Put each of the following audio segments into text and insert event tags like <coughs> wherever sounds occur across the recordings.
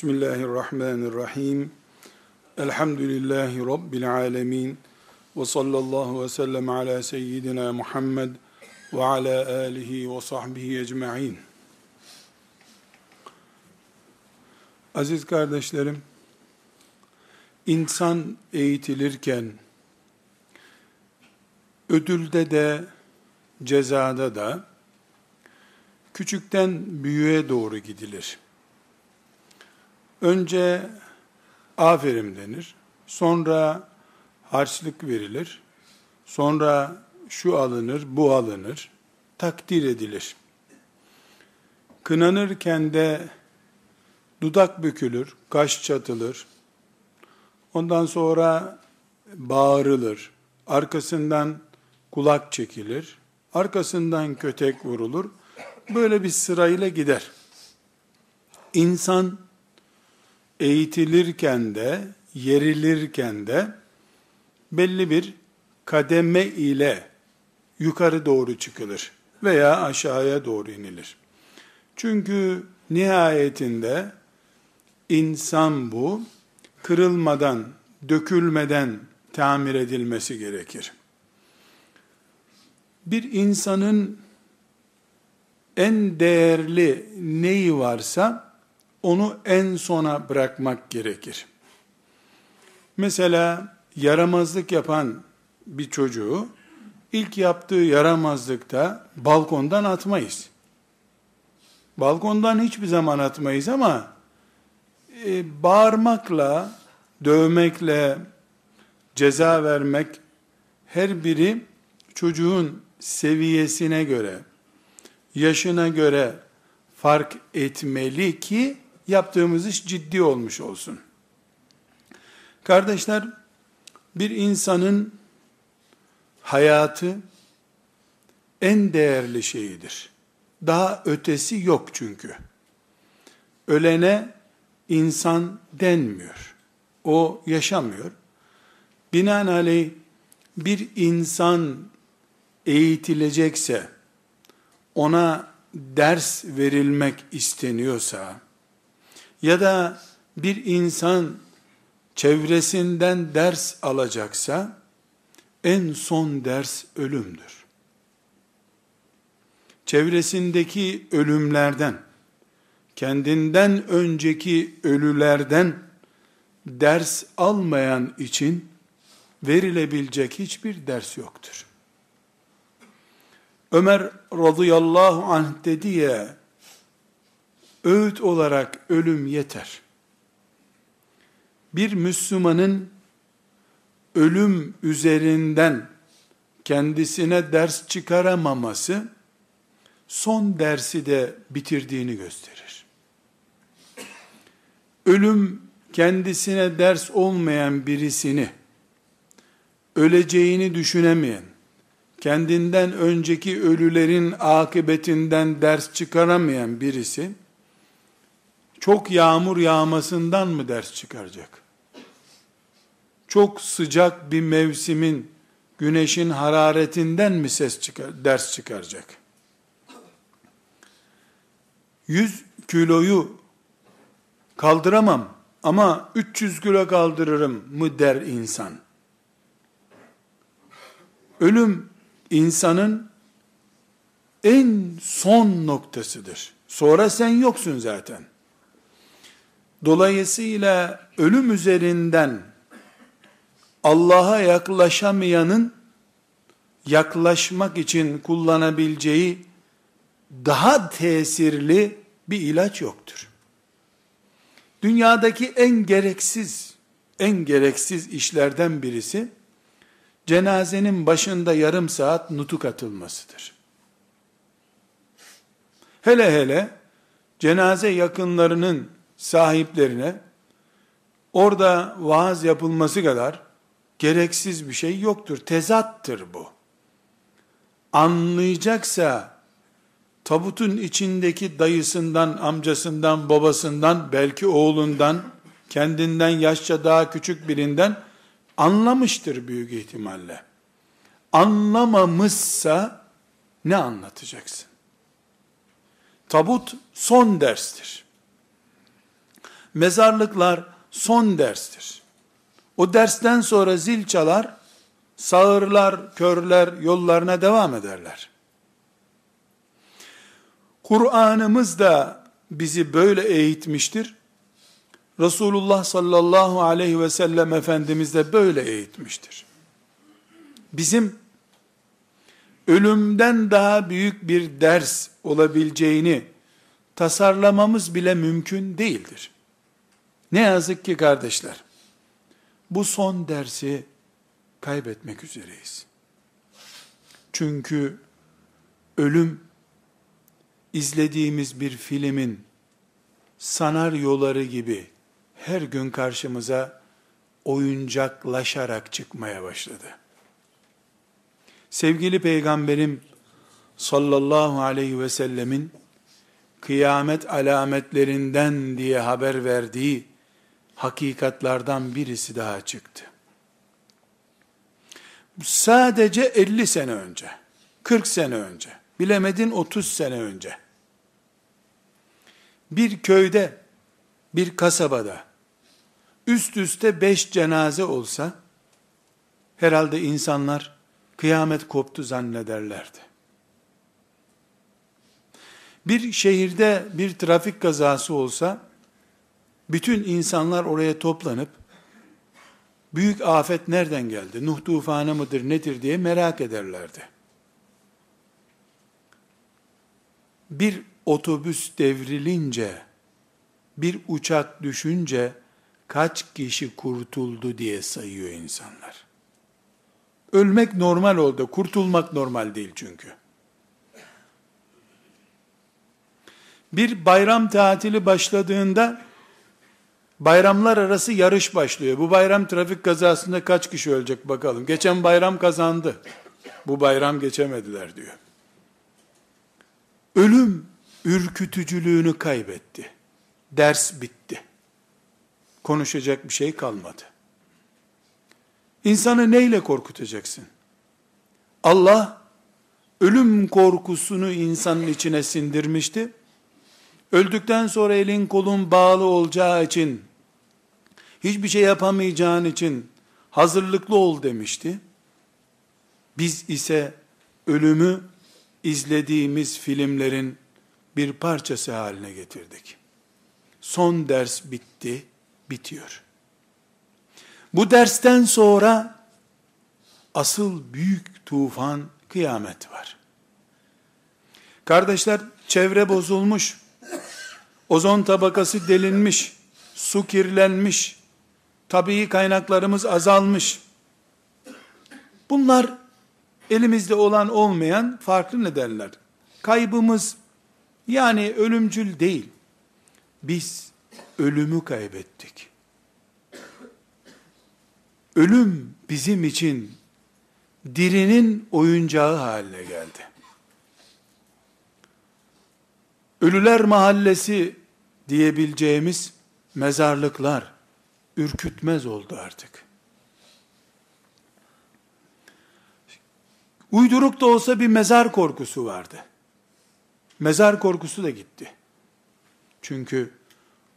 Bismillahirrahmanirrahim. Elhamdülillahi Rabbil alemin. Ve sallallahu ve sellem ala seyyidina Muhammed ve ala alihi ve sahbihi ecma'in. Aziz kardeşlerim, insan eğitilirken, ödülde de, cezada da, küçükten büyüğe doğru gidilir. Önce aferin denir, sonra harçlık verilir, sonra şu alınır, bu alınır, takdir edilir. Kınanırken de dudak bükülür, kaş çatılır, ondan sonra bağırılır, arkasından kulak çekilir, arkasından kötek vurulur, böyle bir sırayla gider. İnsan eğitilirken de, yerilirken de belli bir kademe ile yukarı doğru çıkılır veya aşağıya doğru inilir. Çünkü nihayetinde insan bu kırılmadan, dökülmeden tamir edilmesi gerekir. Bir insanın en değerli neyi varsa onu en sona bırakmak gerekir. Mesela yaramazlık yapan bir çocuğu ilk yaptığı yaramazlıkta balkondan atmayız. Balkondan hiçbir zaman atmayız ama e, bağırmakla, dövmekle, ceza vermek her biri çocuğun seviyesine göre, yaşına göre fark etmeli ki yaptığımız iş ciddi olmuş olsun. Kardeşler, bir insanın hayatı en değerli şeyidir. Daha ötesi yok çünkü. Ölene insan denmiyor. O yaşamıyor. Binaenaleyh bir insan eğitilecekse, ona ders verilmek isteniyorsa, ya da bir insan çevresinden ders alacaksa, en son ders ölümdür. Çevresindeki ölümlerden, kendinden önceki ölülerden ders almayan için verilebilecek hiçbir ders yoktur. Ömer radıyallahu anh dedi ya, öğüt olarak ölüm yeter. Bir Müslümanın ölüm üzerinden kendisine ders çıkaramaması, son dersi de bitirdiğini gösterir. Ölüm kendisine ders olmayan birisini, öleceğini düşünemeyen, kendinden önceki ölülerin akıbetinden ders çıkaramayan birisi, çok yağmur yağmasından mı ders çıkaracak? Çok sıcak bir mevsimin güneşin hararetinden mi ses çıkar, ders çıkaracak? 100 kiloyu kaldıramam ama 300 kilo kaldırırım mı der insan. Ölüm insanın en son noktasıdır. Sonra sen yoksun zaten. Dolayısıyla ölüm üzerinden Allah'a yaklaşamayanın yaklaşmak için kullanabileceği daha tesirli bir ilaç yoktur. Dünyadaki en gereksiz, en gereksiz işlerden birisi, cenazenin başında yarım saat nutuk atılmasıdır. Hele hele, cenaze yakınlarının sahiplerine, orada vaaz yapılması kadar, gereksiz bir şey yoktur. Tezattır bu. Anlayacaksa, tabutun içindeki dayısından, amcasından, babasından, belki oğlundan, kendinden yaşça daha küçük birinden anlamıştır büyük ihtimalle. Anlamamışsa ne anlatacaksın? Tabut son derstir. Mezarlıklar son derstir. O dersten sonra zil çalar, sağırlar, körler yollarına devam ederler. Kur'an'ımız da bizi böyle eğitmiştir. Resulullah sallallahu aleyhi ve sellem Efendimiz de böyle eğitmiştir. Bizim ölümden daha büyük bir ders olabileceğini tasarlamamız bile mümkün değildir. Ne yazık ki kardeşler, bu son dersi kaybetmek üzereyiz. Çünkü ölüm izlediğimiz bir filmin sanaryoları gibi her gün karşımıza oyuncaklaşarak çıkmaya başladı. Sevgili Peygamberim sallallahu aleyhi ve sellemin kıyamet alametlerinden diye haber verdiği hakikatlardan birisi daha çıktı. Sadece 50 sene önce, 40 sene önce, bilemedin 30 sene önce, bir köyde, bir kasabada, üst üste beş cenaze olsa, herhalde insanlar kıyamet koptu zannederlerdi. Bir şehirde bir trafik kazası olsa, bütün insanlar oraya toplanıp, büyük afet nereden geldi, Nuh tufanı mıdır nedir diye merak ederlerdi. Bir otobüs devrilince, bir uçak düşünce, kaç kişi kurtuldu diye sayıyor insanlar. Ölmek normal oldu, kurtulmak normal değil çünkü. Bir bayram tatili başladığında bayramlar arası yarış başlıyor. Bu bayram trafik kazasında kaç kişi ölecek bakalım. Geçen bayram kazandı. Bu bayram geçemediler diyor. Ölüm ürkütücülüğünü kaybetti. Ders bitti. Konuşacak bir şey kalmadı. İnsanı neyle korkutacaksın? Allah ölüm korkusunu insanın içine sindirmişti. Öldükten sonra elin kolun bağlı olacağı için, hiçbir şey yapamayacağın için hazırlıklı ol demişti. Biz ise ölümü izlediğimiz filmlerin bir parçası haline getirdik. Son ders bitti, bitiyor. Bu dersten sonra asıl büyük tufan kıyamet var. Kardeşler çevre bozulmuş, ozon tabakası delinmiş, su kirlenmiş, tabii kaynaklarımız azalmış. Bunlar elimizde olan olmayan farklı nedenler. Kaybımız yani ölümcül değil. Biz ölümü kaybettik. Ölüm bizim için dirinin oyuncağı haline geldi. Ölüler mahallesi diyebileceğimiz mezarlıklar ürkütmez oldu artık. Uyduruk da olsa bir mezar korkusu vardı. Mezar korkusu da gitti. Çünkü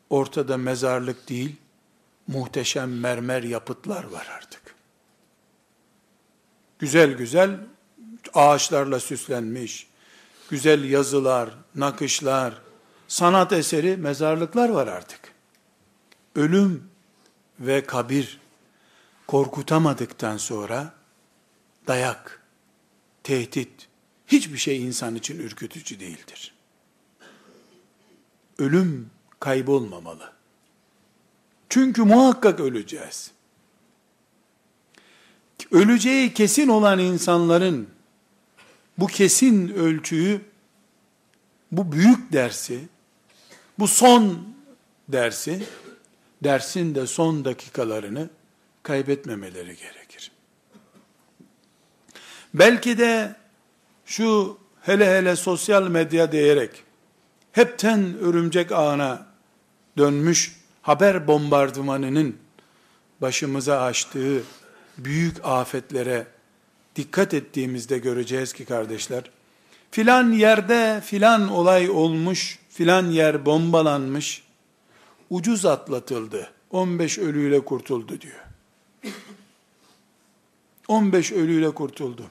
ortada mezarlık değil, muhteşem mermer yapıtlar var artık. Güzel güzel ağaçlarla süslenmiş, güzel yazılar, nakışlar, sanat eseri mezarlıklar var artık. Ölüm ve kabir korkutamadıktan sonra dayak, tehdit, hiçbir şey insan için ürkütücü değildir. Ölüm kaybolmamalı. Çünkü muhakkak öleceğiz. Öleceği kesin olan insanların bu kesin ölçüyü, bu büyük dersi, bu son dersi, dersin de son dakikalarını kaybetmemeleri gerekir. Belki de şu hele hele sosyal medya diyerek hepten örümcek ağına dönmüş haber bombardımanının başımıza açtığı büyük afetlere dikkat ettiğimizde göreceğiz ki kardeşler, filan yerde filan olay olmuş, filan yer bombalanmış, ucuz atlatıldı. 15 ölüyle kurtuldu diyor. 15 ölüyle kurtuldu.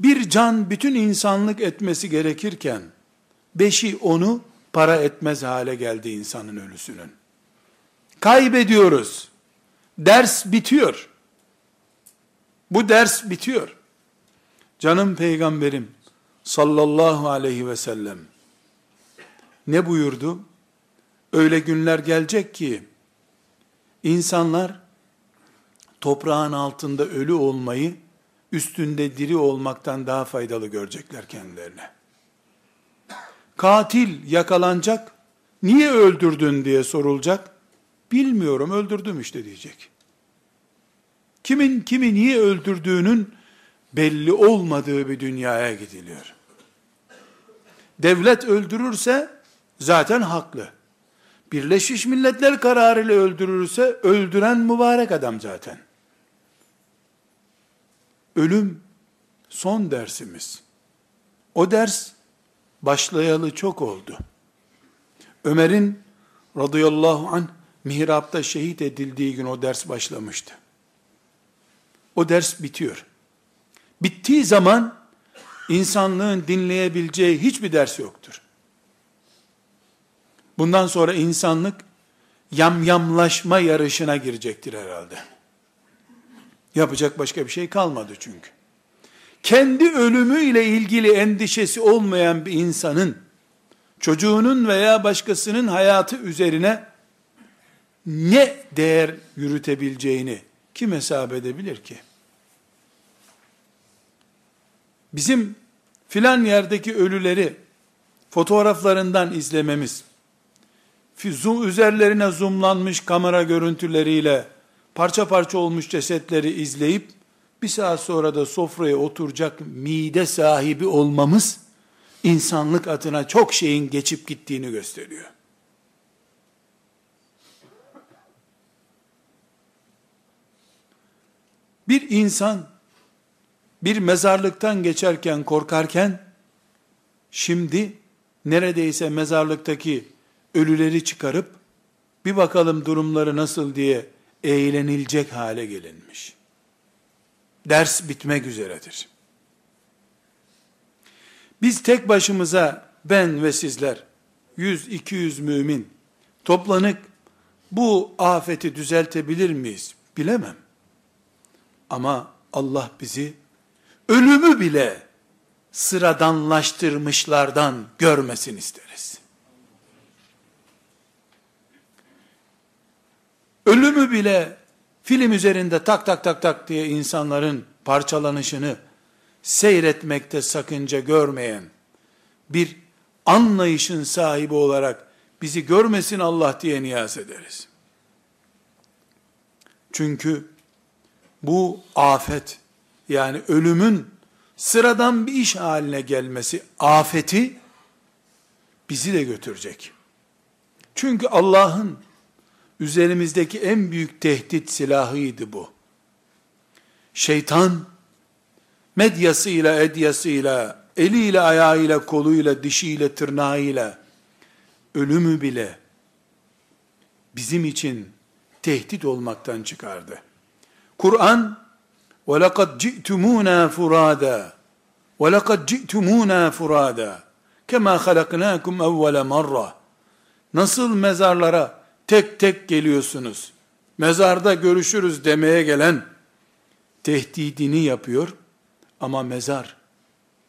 Bir can bütün insanlık etmesi gerekirken, beşi onu para etmez hale geldi insanın ölüsünün. Kaybediyoruz. Ders bitiyor. Bu ders bitiyor. Canım peygamberim sallallahu aleyhi ve sellem ne buyurdu? Öyle günler gelecek ki insanlar toprağın altında ölü olmayı üstünde diri olmaktan daha faydalı görecekler kendilerine. Katil yakalanacak, niye öldürdün diye sorulacak. Bilmiyorum öldürdüm işte diyecek. Kimin kimi niye öldürdüğünün belli olmadığı bir dünyaya gidiliyor. Devlet öldürürse zaten haklı. Birleşmiş Milletler kararıyla öldürürse öldüren mübarek adam zaten. Ölüm son dersimiz. O ders başlayalı çok oldu. Ömer'in radıyallahu anh mihrapta şehit edildiği gün o ders başlamıştı. O ders bitiyor. Bittiği zaman insanlığın dinleyebileceği hiçbir ders yoktur. Bundan sonra insanlık yamyamlaşma yarışına girecektir herhalde. Yapacak başka bir şey kalmadı çünkü. Kendi ölümüyle ilgili endişesi olmayan bir insanın çocuğunun veya başkasının hayatı üzerine ne değer yürütebileceğini kim hesap edebilir ki? Bizim filan yerdeki ölüleri fotoğraflarından izlememiz, zoom, üzerlerine zoomlanmış kamera görüntüleriyle parça parça olmuş cesetleri izleyip bir saat sonra da sofraya oturacak mide sahibi olmamız insanlık adına çok şeyin geçip gittiğini gösteriyor. Bir insan bir mezarlıktan geçerken korkarken şimdi neredeyse mezarlıktaki ölüleri çıkarıp bir bakalım durumları nasıl diye eğlenilecek hale gelinmiş. Ders bitmek üzeredir. Biz tek başımıza ben ve sizler 100-200 mümin toplanık bu afeti düzeltebilir miyiz? Bilemem. Ama Allah bizi ölümü bile sıradanlaştırmışlardan görmesin isteriz. Ölümü bile film üzerinde tak tak tak tak diye insanların parçalanışını seyretmekte sakınca görmeyen bir anlayışın sahibi olarak bizi görmesin Allah diye niyaz ederiz. Çünkü bu afet yani ölümün sıradan bir iş haline gelmesi afeti bizi de götürecek. Çünkü Allah'ın üzerimizdeki en büyük tehdit silahıydı bu. Şeytan medyasıyla, edyasıyla, eliyle, ayağıyla, koluyla, dişiyle, tırnağıyla ölümü bile bizim için tehdit olmaktan çıkardı. Kur'an وَلَقَدْ جِئْتُمُونَا فُرَادًا وَلَقَدْ جِئْتُمُونَا فُرَادًا كَمَا خَلَقْنَاكُمْ اَوَّلَ مَرَّةً Nasıl mezarlara tek tek geliyorsunuz, mezarda görüşürüz demeye gelen tehdidini yapıyor ama mezar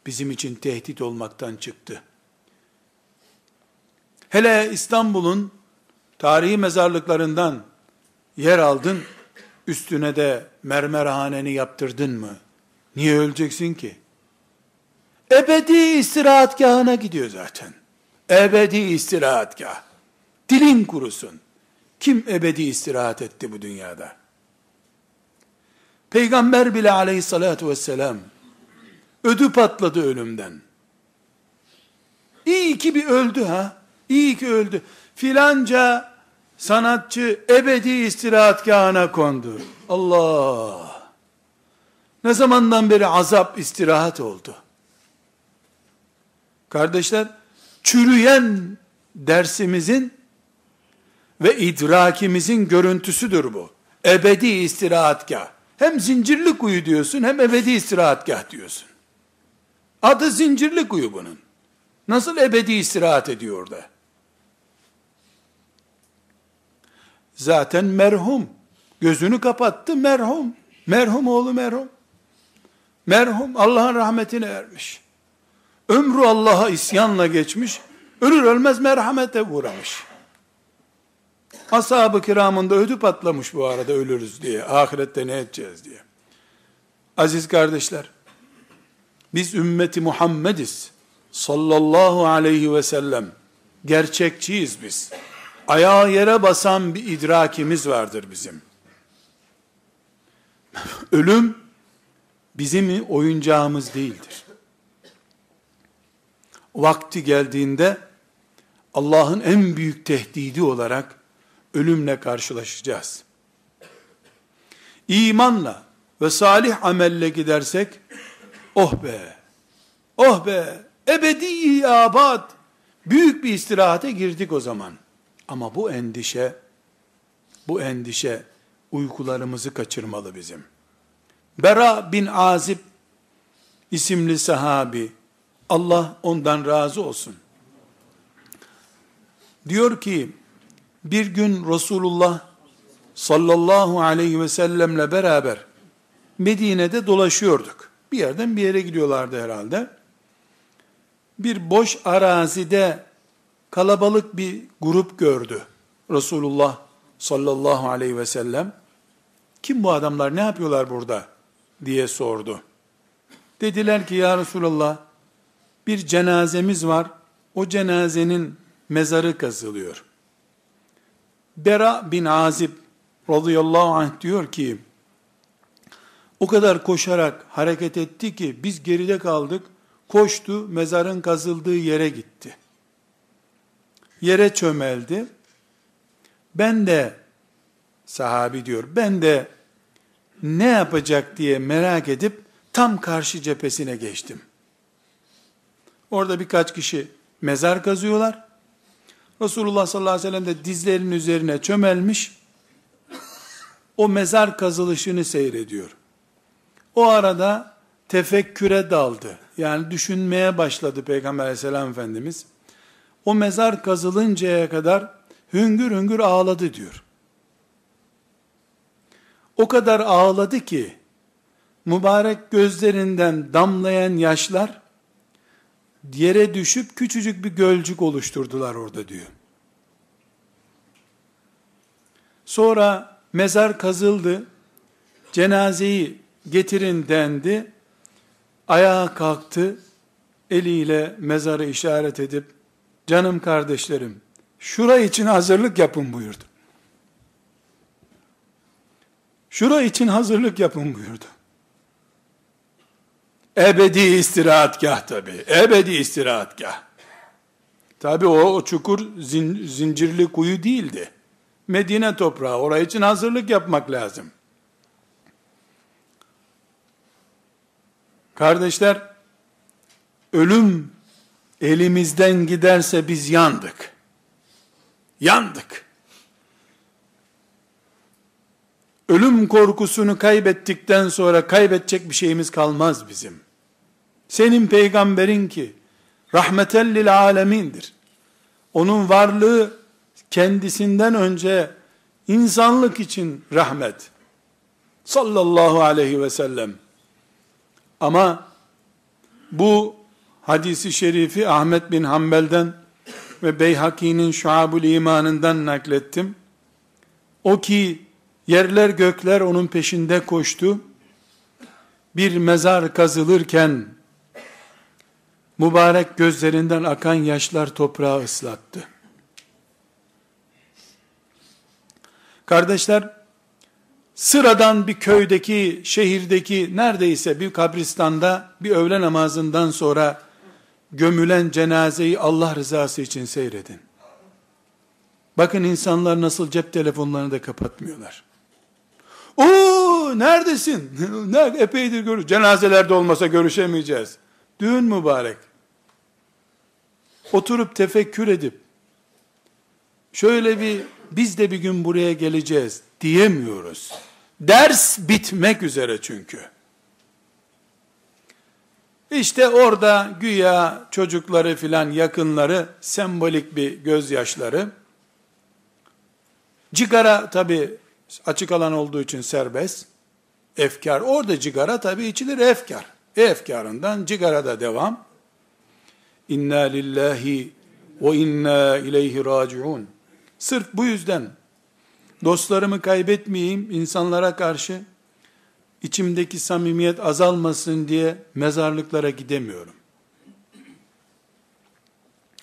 bizim için tehdit olmaktan çıktı. Hele İstanbul'un tarihi mezarlıklarından yer aldın, üstüne de mermerhaneni yaptırdın mı? Niye öleceksin ki? Ebedi istirahatgahına gidiyor zaten. Ebedi istirahatgah. Dilin kurusun. Kim ebedi istirahat etti bu dünyada? Peygamber bile aleyhissalatu vesselam ödü patladı ölümden. İyi ki bir öldü ha. İyi ki öldü. Filanca sanatçı ebedi istirahatgahına kondu. Allah! Ne zamandan beri azap istirahat oldu? Kardeşler, çürüyen dersimizin ve idrakimizin görüntüsüdür bu. Ebedi istirahatgah. Hem zincirli kuyu diyorsun hem ebedi istirahatgah diyorsun. Adı zincirli kuyu bunun. Nasıl ebedi istirahat ediyor orada? Zaten merhum. Gözünü kapattı merhum. Merhum oğlu merhum. Merhum Allah'ın rahmetine ermiş. Ömrü Allah'a isyanla geçmiş. Ölür ölmez merhamete uğramış. Ashab-ı kiramın da ödü patlamış bu arada ölürüz diye. Ahirette ne edeceğiz diye. Aziz kardeşler, biz ümmeti Muhammediz. Sallallahu aleyhi ve sellem. Gerçekçiyiz biz. Ayağı yere basan bir idrakimiz vardır bizim. <laughs> Ölüm bizim oyuncağımız değildir. Vakti geldiğinde Allah'ın en büyük tehdidi olarak ölümle karşılaşacağız. İmanla ve salih amelle gidersek, oh be, oh be, ebedi abad, büyük bir istirahate girdik o zaman. Ama bu endişe, bu endişe uykularımızı kaçırmalı bizim. Bera bin Azib isimli sahabi, Allah ondan razı olsun. Diyor ki, bir gün Resulullah sallallahu aleyhi ve sellemle beraber Medine'de dolaşıyorduk. Bir yerden bir yere gidiyorlardı herhalde. Bir boş arazide kalabalık bir grup gördü. Resulullah sallallahu aleyhi ve sellem. Kim bu adamlar ne yapıyorlar burada? diye sordu. Dediler ki ya Resulallah bir cenazemiz var. O cenazenin mezarı kazılıyor. Bera bin Azib radıyallahu anh diyor ki, o kadar koşarak hareket etti ki biz geride kaldık. Koştu, mezarın kazıldığı yere gitti. Yere çömeldi. Ben de sahabi diyor. Ben de ne yapacak diye merak edip tam karşı cephesine geçtim. Orada birkaç kişi mezar kazıyorlar. Resulullah sallallahu aleyhi ve sellem de dizlerinin üzerine çömelmiş, o mezar kazılışını seyrediyor. O arada tefekküre daldı. Yani düşünmeye başladı Peygamber aleyhisselam Efendimiz. O mezar kazılıncaya kadar hüngür hüngür ağladı diyor. O kadar ağladı ki, mübarek gözlerinden damlayan yaşlar, yere düşüp küçücük bir gölcük oluşturdular orada diyor. Sonra mezar kazıldı, cenazeyi getirin dendi, ayağa kalktı, eliyle mezarı işaret edip, canım kardeşlerim, şura için hazırlık yapın buyurdu. Şura için hazırlık yapın buyurdu. Ebedi istirahatgah tabi. Ebedi istirahatgah. Tabi o, o çukur zin, zincirli kuyu değildi. Medine toprağı. Oraya için hazırlık yapmak lazım. Kardeşler, ölüm elimizden giderse biz yandık. Yandık. Ölüm korkusunu kaybettikten sonra kaybedecek bir şeyimiz kalmaz bizim. Senin peygamberin ki rahmeten lil alemindir. Onun varlığı kendisinden önce insanlık için rahmet. Sallallahu aleyhi ve sellem. Ama bu hadisi şerifi Ahmet bin Hanbel'den ve Beyhaki'nin Şuabul imanından naklettim. O ki yerler gökler onun peşinde koştu. Bir mezar kazılırken mübarek gözlerinden akan yaşlar toprağı ıslattı. Kardeşler, sıradan bir köydeki, şehirdeki neredeyse bir kabristanda bir öğle namazından sonra gömülen cenazeyi Allah rızası için seyredin. Bakın insanlar nasıl cep telefonlarını da kapatmıyorlar. Oo neredesin? <laughs> ne epeydir görüş. Cenazelerde olmasa görüşemeyeceğiz. Düğün mübarek. Oturup tefekkür edip şöyle bir biz de bir gün buraya geleceğiz diyemiyoruz. Ders bitmek üzere çünkü. İşte orada güya çocukları filan yakınları sembolik bir gözyaşları. Cigara tabi açık alan olduğu için serbest. Efkar. Orada cigara tabi içilir efkar. Efkarından cigara da devam. İnna lillahi ve inna ileyhi raciun. Sırf bu yüzden dostlarımı kaybetmeyeyim insanlara karşı içimdeki samimiyet azalmasın diye mezarlıklara gidemiyorum.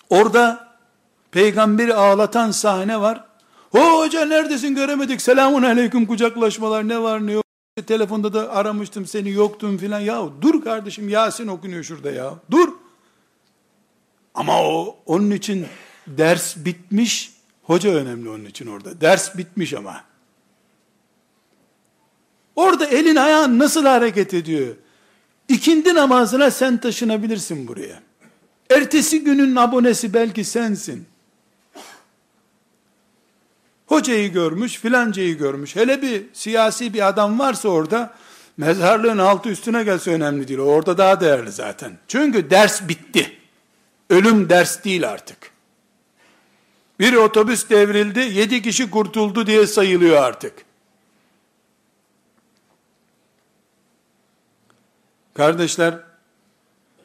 Orada peygamberi ağlatan sahne var. Hoca neredesin göremedik. Selamun aleyküm kucaklaşmalar ne var ne yok. Telefonda da aramıştım seni yoktun filan. Ya dur kardeşim Yasin okunuyor şurada ya. Dur. Ama o onun için ders bitmiş. Hoca önemli onun için orada. Ders bitmiş ama. Orada elin ayağın nasıl hareket ediyor? İkindi namazına sen taşınabilirsin buraya. Ertesi günün abonesi belki sensin. Hocayı görmüş, filancayı görmüş. Hele bir siyasi bir adam varsa orada, mezarlığın altı üstüne gelse önemli değil. Orada daha değerli zaten. Çünkü ders bitti. Ölüm ders değil artık. Bir otobüs devrildi, yedi kişi kurtuldu diye sayılıyor artık. Kardeşler,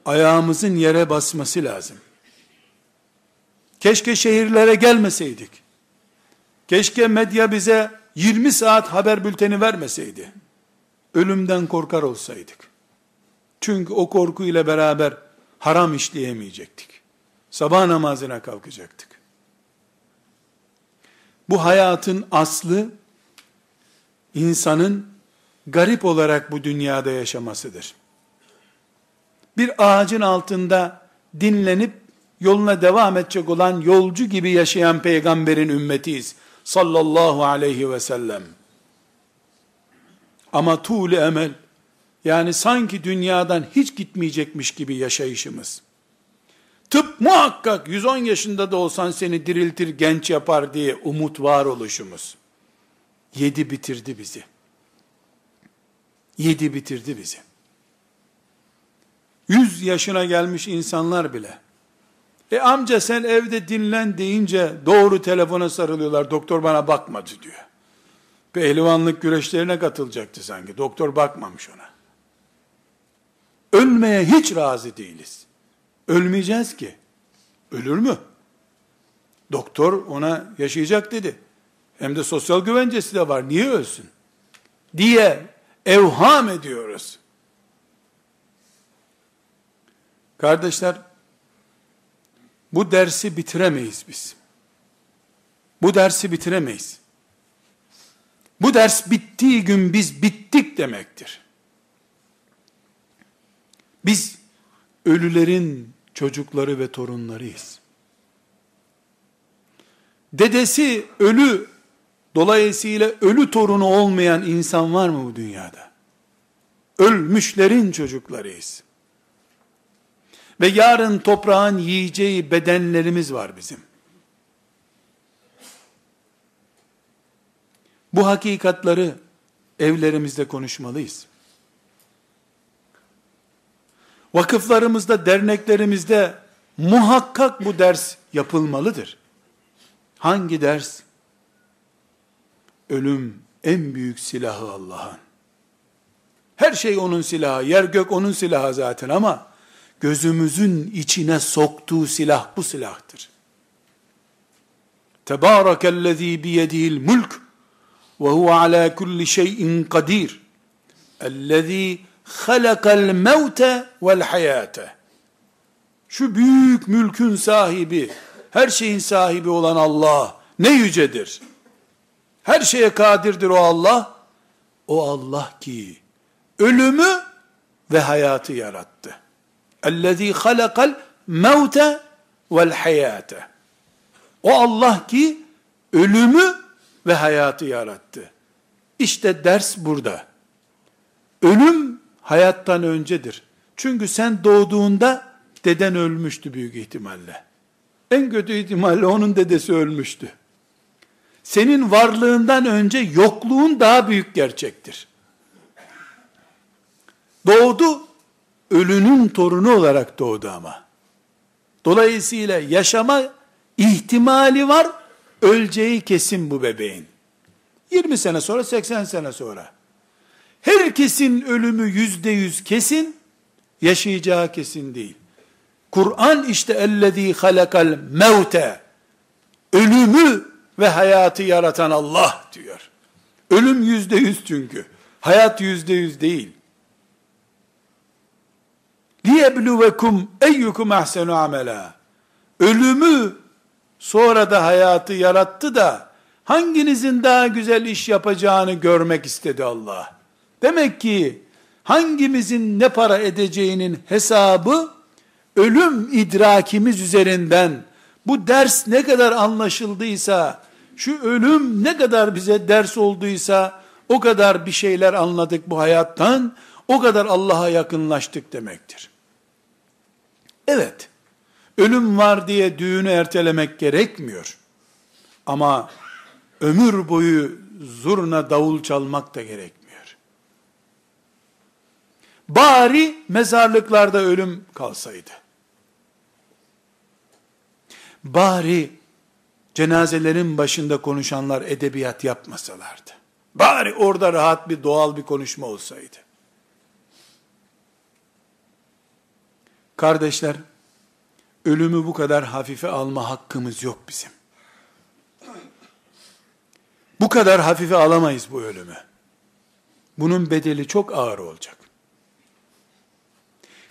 ayağımızın yere basması lazım. Keşke şehirlere gelmeseydik. Keşke medya bize 20 saat haber bülteni vermeseydi. Ölümden korkar olsaydık. Çünkü o korku ile beraber haram işleyemeyecektik. Sabah namazına kalkacaktık. Bu hayatın aslı insanın garip olarak bu dünyada yaşamasıdır bir ağacın altında dinlenip yoluna devam edecek olan yolcu gibi yaşayan peygamberin ümmetiyiz. Sallallahu aleyhi ve sellem. Ama tuğlu emel, yani sanki dünyadan hiç gitmeyecekmiş gibi yaşayışımız. Tıp muhakkak 110 yaşında da olsan seni diriltir, genç yapar diye umut var oluşumuz. Yedi bitirdi bizi. Yedi bitirdi bizi. 100 yaşına gelmiş insanlar bile. E amca sen evde dinlen deyince doğru telefona sarılıyorlar. Doktor bana bakmadı diyor. Pehlivanlık güreşlerine katılacaktı sanki. Doktor bakmamış ona. Ölmeye hiç razı değiliz. Ölmeyeceğiz ki. Ölür mü? Doktor ona yaşayacak dedi. Hem de sosyal güvencesi de var. Niye ölsün? Diye evham ediyoruz. Kardeşler, bu dersi bitiremeyiz biz. Bu dersi bitiremeyiz. Bu ders bittiği gün biz bittik demektir. Biz ölülerin çocukları ve torunlarıyız. Dedesi ölü, dolayısıyla ölü torunu olmayan insan var mı bu dünyada? Ölmüşlerin çocuklarıyız. Ve yarın toprağın yiyeceği bedenlerimiz var bizim. Bu hakikatları evlerimizde konuşmalıyız. Vakıflarımızda, derneklerimizde muhakkak bu ders yapılmalıdır. Hangi ders? Ölüm en büyük silahı Allah'ın. Her şey onun silahı, yer gök onun silahı zaten ama gözümüzün içine soktuğu silah bu silahtır. Tebârekellezî biyedihil mulk ve huve alâ kulli şeyin kadir. Ellezî halakal mevte vel hayâte. Şu büyük mülkün sahibi, her şeyin sahibi olan Allah ne yücedir. Her şeye kadirdir o Allah. O Allah ki ölümü ve hayatı yarattı. اَلَّذ۪ي خَلَقَ الْمَوْتَ وَالْحَيَاةَ O Allah ki ölümü ve hayatı yarattı. İşte ders burada. Ölüm hayattan öncedir. Çünkü sen doğduğunda deden ölmüştü büyük ihtimalle. En kötü ihtimalle onun dedesi ölmüştü. senin varlığından önce yokluğun daha büyük gerçektir. Doğdu, ölünün torunu olarak doğdu ama. Dolayısıyla yaşama ihtimali var, öleceği kesin bu bebeğin. 20 sene sonra, 80 sene sonra. Herkesin ölümü yüzde yüz kesin, yaşayacağı kesin değil. Kur'an işte ellezî halakal mevte, ölümü ve hayatı yaratan Allah diyor. Ölüm yüzde yüz çünkü. Hayat yüzde yüz değil liyebluvekum eyyukum ahsenu amela. Ölümü sonra da hayatı yarattı da hanginizin daha güzel iş yapacağını görmek istedi Allah. Demek ki hangimizin ne para edeceğinin hesabı ölüm idrakimiz üzerinden bu ders ne kadar anlaşıldıysa, şu ölüm ne kadar bize ders olduysa, o kadar bir şeyler anladık bu hayattan, o kadar Allah'a yakınlaştık demektir. Evet, ölüm var diye düğünü ertelemek gerekmiyor. Ama ömür boyu zurna davul çalmak da gerekmiyor. Bari mezarlıklarda ölüm kalsaydı. Bari cenazelerin başında konuşanlar edebiyat yapmasalardı. Bari orada rahat bir doğal bir konuşma olsaydı. Kardeşler, ölümü bu kadar hafife alma hakkımız yok bizim. Bu kadar hafife alamayız bu ölümü. Bunun bedeli çok ağır olacak.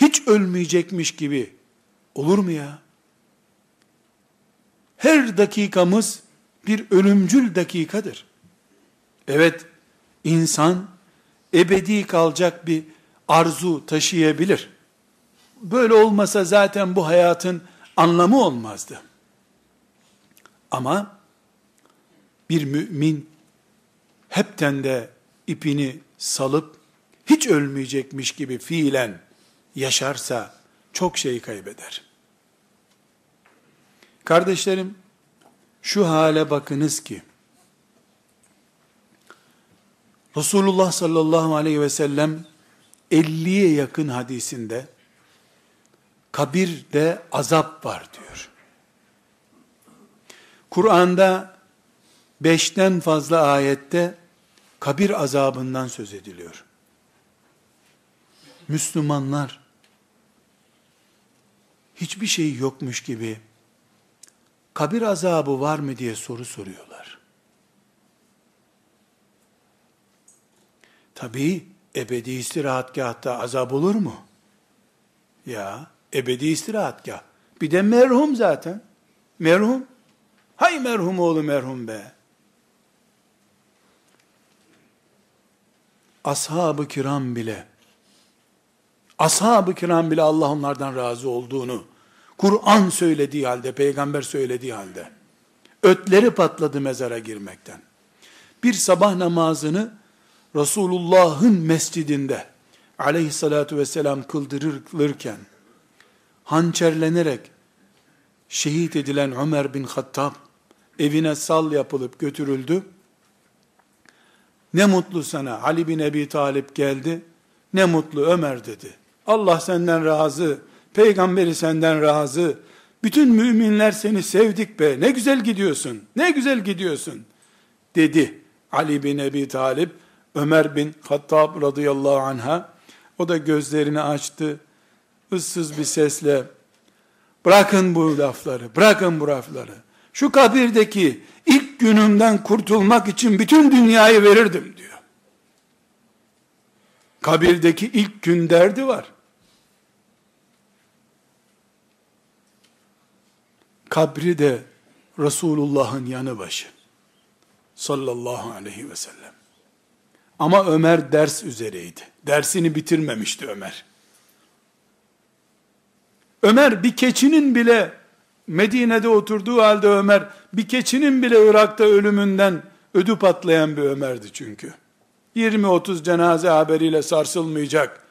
Hiç ölmeyecekmiş gibi olur mu ya? Her dakikamız bir ölümcül dakikadır. Evet, insan ebedi kalacak bir arzu taşıyabilir. Böyle olmasa zaten bu hayatın anlamı olmazdı. Ama bir mümin hepten de ipini salıp hiç ölmeyecekmiş gibi fiilen yaşarsa çok şey kaybeder. Kardeşlerim, şu hale bakınız ki, Resulullah sallallahu aleyhi ve sellem 50'ye yakın hadisinde kabirde azap var diyor. Kur'an'da beşten fazla ayette kabir azabından söz ediliyor. Müslümanlar hiçbir şey yokmuş gibi kabir azabı var mı diye soru soruyorlar. Tabii ebedi istirahatgahta azap olur mu? Ya ebedi istirahatgah. Bir de merhum zaten. Merhum. Hay merhum oğlu merhum be. Ashab-ı kiram bile ashab-ı kiram bile Allah onlardan razı olduğunu Kur'an söylediği halde, peygamber söylediği halde, ötleri patladı mezara girmekten. Bir sabah namazını Resulullah'ın mescidinde aleyhissalatu vesselam kıldırırken, hançerlenerek şehit edilen Ömer bin Hattab, evine sal yapılıp götürüldü. Ne mutlu sana Ali bin Ebi Talip geldi, ne mutlu Ömer dedi. Allah senden razı, Peygamberi senden razı. Bütün müminler seni sevdik be. Ne güzel gidiyorsun. Ne güzel gidiyorsun. Dedi Ali bin Ebi Talip. Ömer bin Hattab radıyallahu anha. O da gözlerini açtı. Issız bir sesle bırakın bu lafları. Bırakın bu lafları. Şu kabirdeki ilk günümden kurtulmak için bütün dünyayı verirdim diyor. Kabirdeki ilk gün derdi var. kabri de Resulullah'ın yanı başı. Sallallahu aleyhi ve sellem. Ama Ömer ders üzereydi. Dersini bitirmemişti Ömer. Ömer bir keçinin bile Medine'de oturduğu halde Ömer bir keçinin bile Irak'ta ölümünden ödü patlayan bir Ömer'di çünkü. 20-30 cenaze haberiyle sarsılmayacak,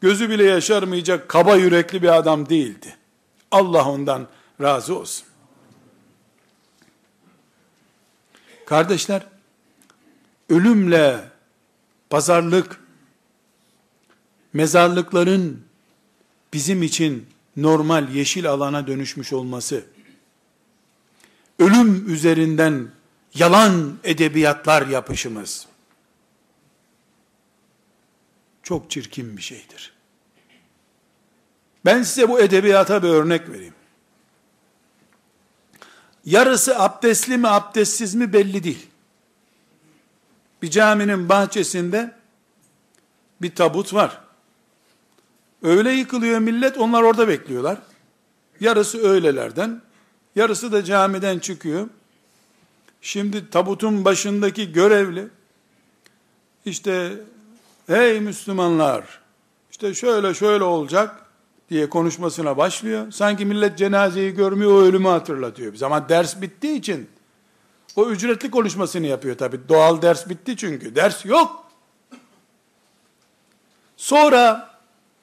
gözü bile yaşarmayacak kaba yürekli bir adam değildi. Allah ondan razı olsun. Kardeşler, ölümle pazarlık, mezarlıkların bizim için normal yeşil alana dönüşmüş olması, ölüm üzerinden yalan edebiyatlar yapışımız, çok çirkin bir şeydir. Ben size bu edebiyata bir örnek vereyim. Yarısı abdestli mi abdestsiz mi belli değil. Bir caminin bahçesinde bir tabut var. Öyle yıkılıyor millet, onlar orada bekliyorlar. Yarısı öylelerden, yarısı da camiden çıkıyor. Şimdi tabutun başındaki görevli, işte hey Müslümanlar, işte şöyle şöyle olacak diye konuşmasına başlıyor. Sanki millet cenazeyi görmüyor, o ölümü hatırlatıyor. Ama ders bittiği için, o ücretli konuşmasını yapıyor tabi. Doğal ders bitti çünkü. Ders yok. Sonra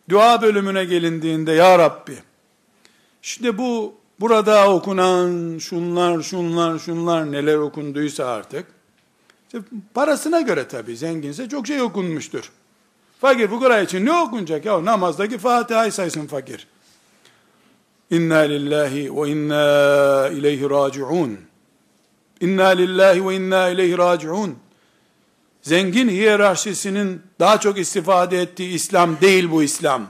dua bölümüne gelindiğinde ya Rabbi işte bu burada okunan şunlar şunlar şunlar neler okunduysa artık işte parasına göre tabi zenginse çok şey okunmuştur. Fakir fukara için ne okunacak ya namazdaki Fatiha'yı saysın fakir. İnna lillahi ve inna ileyhi raciun. İnna lillahi ve inna ileyhi raciun. Zengin hiyerarşisinin daha çok istifade ettiği İslam değil bu İslam.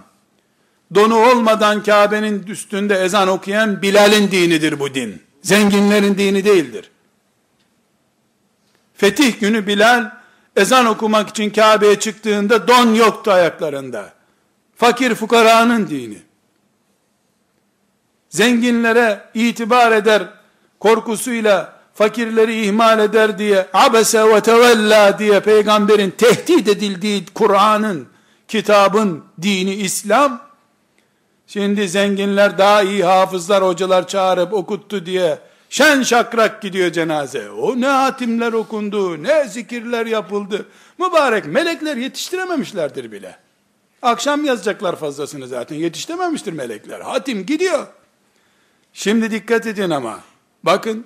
Donu olmadan Kabe'nin üstünde ezan okuyan Bilal'in dinidir bu din. Zenginlerin dini değildir. Fetih günü Bilal ezan okumak için Kabe'ye çıktığında don yoktu ayaklarında. Fakir fukaranın dini. Zenginlere itibar eder korkusuyla fakirleri ihmal eder diye abese ve tevella diye peygamberin tehdit edildiği Kur'an'ın, kitabın dini İslam, şimdi zenginler daha iyi hafızlar, hocalar çağırıp okuttu diye şen şakrak gidiyor cenaze. O ne hatimler okundu, ne zikirler yapıldı. Mübarek melekler yetiştirememişlerdir bile. Akşam yazacaklar fazlasını zaten. Yetiştirememiştir melekler. Hatim gidiyor. Şimdi dikkat edin ama. Bakın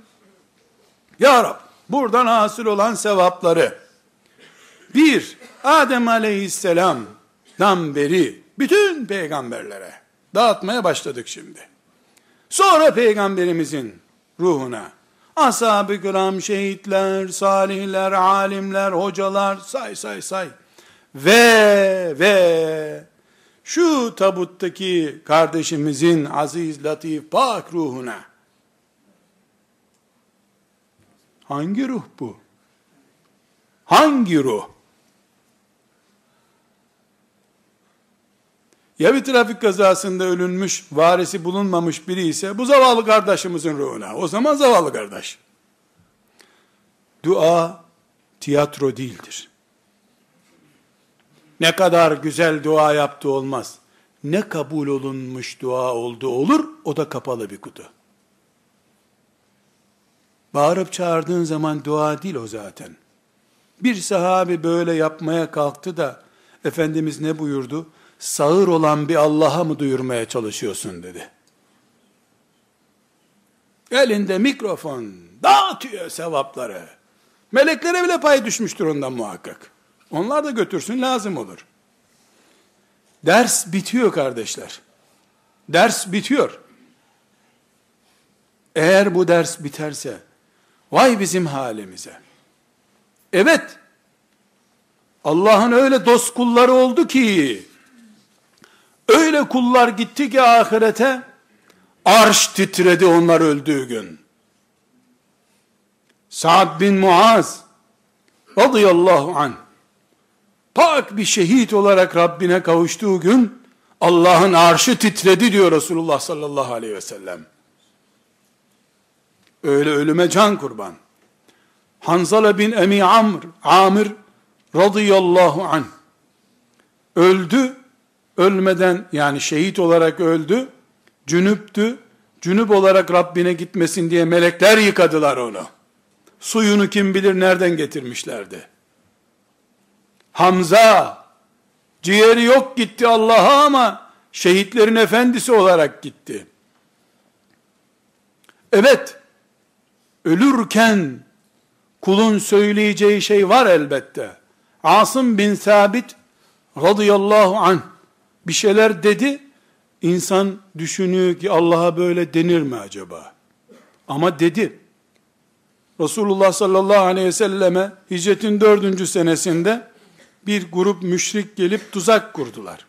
ya Rab, buradan hasıl olan sevapları, bir, Adem aleyhisselamdan beri, bütün peygamberlere dağıtmaya başladık şimdi. Sonra peygamberimizin ruhuna, ashab-ı kiram, şehitler, salihler, alimler, hocalar, say say say, ve ve şu tabuttaki kardeşimizin aziz, latif, pak ruhuna, Hangi ruh bu? Hangi ruh? Ya bir trafik kazasında ölünmüş, varisi bulunmamış biri ise bu zavallı kardeşimizin ruhuna. O zaman zavallı kardeş. Dua tiyatro değildir. Ne kadar güzel dua yaptı olmaz. Ne kabul olunmuş dua oldu olur, o da kapalı bir kutu. Bağırıp çağırdığın zaman dua değil o zaten. Bir sahabi böyle yapmaya kalktı da Efendimiz ne buyurdu? Sağır olan bir Allah'a mı duyurmaya çalışıyorsun dedi. Elinde mikrofon dağıtıyor sevapları. Meleklere bile pay düşmüştür ondan muhakkak. Onlar da götürsün lazım olur. Ders bitiyor kardeşler. Ders bitiyor. Eğer bu ders biterse Vay bizim halimize. Evet, Allah'ın öyle dost kulları oldu ki, öyle kullar gitti ki ahirete, arş titredi onlar öldüğü gün. Sa'd bin Muaz, radıyallahu anh, pak bir şehit olarak Rabbine kavuştuğu gün, Allah'ın arşı titredi diyor Resulullah sallallahu aleyhi ve sellem. Öyle ölüme can kurban. Hanzala bin Emi Amr, Amir radıyallahu anh öldü. Ölmeden yani şehit olarak öldü. Cünüptü. Cünüp olarak Rabbine gitmesin diye melekler yıkadılar onu. Suyunu kim bilir nereden getirmişlerdi. Hamza ciğeri yok gitti Allah'a ama şehitlerin efendisi olarak gitti. Evet, ölürken kulun söyleyeceği şey var elbette. Asım bin Sabit radıyallahu anh bir şeyler dedi. İnsan düşünüyor ki Allah'a böyle denir mi acaba? Ama dedi. Resulullah sallallahu aleyhi ve selleme hicretin dördüncü senesinde bir grup müşrik gelip tuzak kurdular.